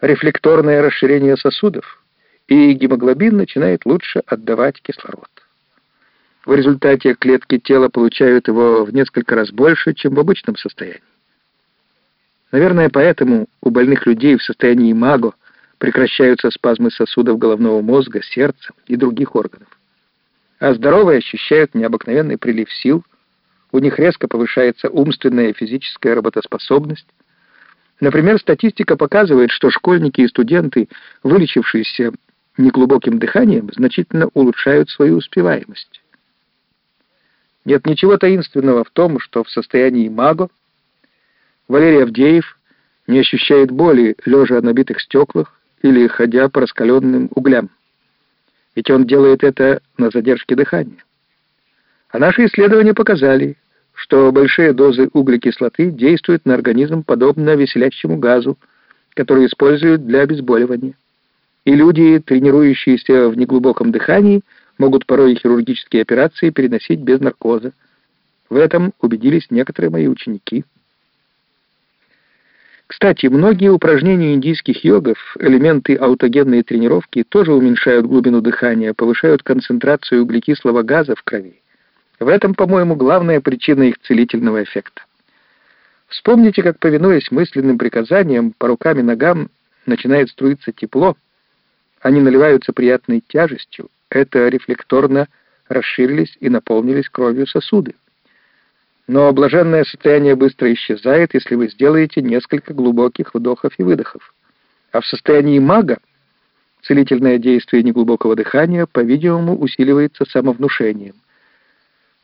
рефлекторное расширение сосудов, и гемоглобин начинает лучше отдавать кислород. В результате клетки тела получают его в несколько раз больше, чем в обычном состоянии. Наверное, поэтому у больных людей в состоянии МАГО прекращаются спазмы сосудов головного мозга, сердца и других органов. А здоровые ощущают необыкновенный прилив сил, у них резко повышается умственная и физическая работоспособность. Например, статистика показывает, что школьники и студенты, вылечившиеся неглубоким дыханием, значительно улучшают свою успеваемость. Нет ничего таинственного в том, что в состоянии маго Валерий Авдеев не ощущает боли, лежа на битых стеклах или ходя по раскаленным углям. Ведь он делает это на задержке дыхания. А наши исследования показали, что большие дозы углекислоты действуют на организм подобно веселящему газу, который используют для обезболивания. И люди, тренирующиеся в неглубоком дыхании, могут порой хирургические операции переносить без наркоза. В этом убедились некоторые мои ученики. Кстати, многие упражнения индийских йогов, элементы аутогенной тренировки тоже уменьшают глубину дыхания, повышают концентрацию углекислого газа в крови. В этом, по-моему, главная причина их целительного эффекта. Вспомните, как, повинуясь мысленным приказаниям, по рукам и ногам начинает струиться тепло, они наливаются приятной тяжестью, это рефлекторно расширились и наполнились кровью сосуды. Но блаженное состояние быстро исчезает, если вы сделаете несколько глубоких вдохов и выдохов. А в состоянии мага целительное действие неглубокого дыхания, по-видимому, усиливается самовнушением.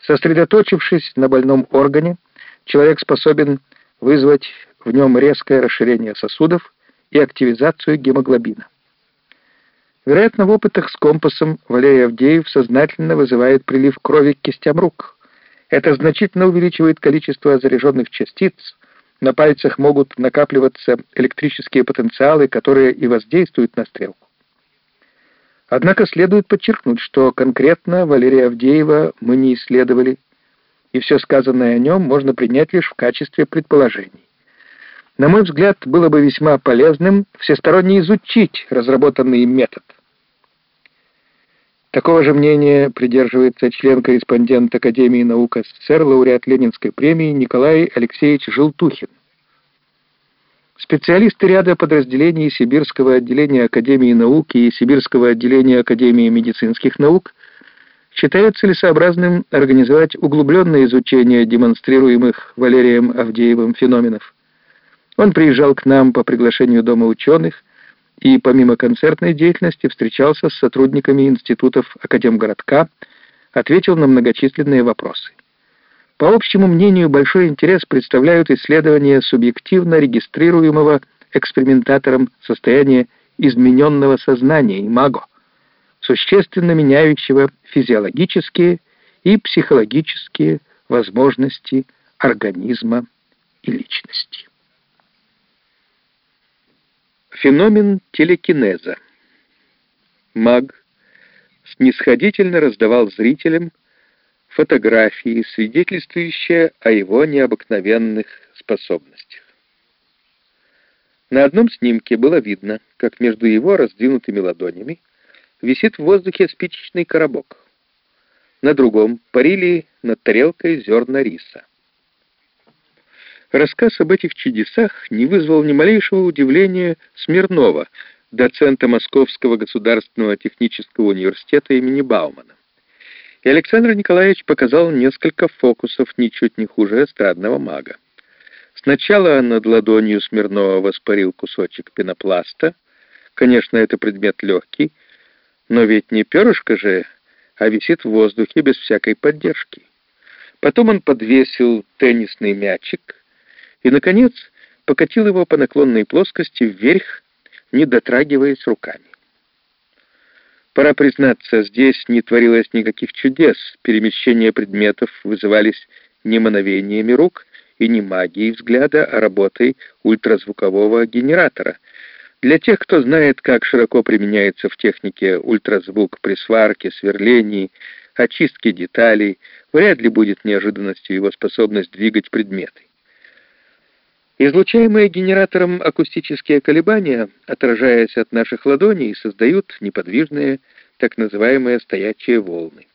Сосредоточившись на больном органе, человек способен вызвать в нем резкое расширение сосудов и активизацию гемоглобина. Вероятно, в опытах с компасом Валерий Авдеев сознательно вызывает прилив крови к кистям рук. Это значительно увеличивает количество заряженных частиц. На пальцах могут накапливаться электрические потенциалы, которые и воздействуют на стрелку. Однако следует подчеркнуть, что конкретно Валерия Авдеева мы не исследовали, и все сказанное о нем можно принять лишь в качестве предположений. На мой взгляд, было бы весьма полезным всесторонне изучить разработанный метод. Такого же мнения придерживается член-корреспондент Академии наук СССР, лауреат Ленинской премии Николай Алексеевич Желтухин. Специалисты ряда подразделений Сибирского отделения Академии наук и Сибирского отделения Академии медицинских наук считают целесообразным организовать углубленное изучение демонстрируемых Валерием Авдеевым феноменов. Он приезжал к нам по приглашению Дома ученых и помимо концертной деятельности встречался с сотрудниками институтов Академгородка, ответил на многочисленные вопросы. По общему мнению, большой интерес представляют исследования субъективно регистрируемого экспериментатором состояния измененного сознания, имаго, существенно меняющего физиологические и психологические возможности организма и личности. Феномен телекинеза. Маг снисходительно раздавал зрителям фотографии, свидетельствующие о его необыкновенных способностях. На одном снимке было видно, как между его раздвинутыми ладонями висит в воздухе спичечный коробок. На другом парили над тарелкой зерна риса. Рассказ об этих чудесах не вызвал ни малейшего удивления Смирнова, доцента Московского государственного технического университета имени Баумана. И Александр Николаевич показал несколько фокусов ничуть не хуже эстрадного мага. Сначала над ладонью Смирнова воспарил кусочек пенопласта. Конечно, это предмет легкий, но ведь не перышко же, а висит в воздухе без всякой поддержки. Потом он подвесил теннисный мячик — и, наконец, покатил его по наклонной плоскости вверх, не дотрагиваясь руками. Пора признаться, здесь не творилось никаких чудес, перемещения предметов вызывались не мановениями рук и не магией взгляда, а работой ультразвукового генератора. Для тех, кто знает, как широко применяется в технике ультразвук при сварке, сверлении, очистке деталей, вряд ли будет неожиданностью его способность двигать предметы. Излучаемые генератором акустические колебания, отражаясь от наших ладоней, создают неподвижные, так называемые стоячие волны.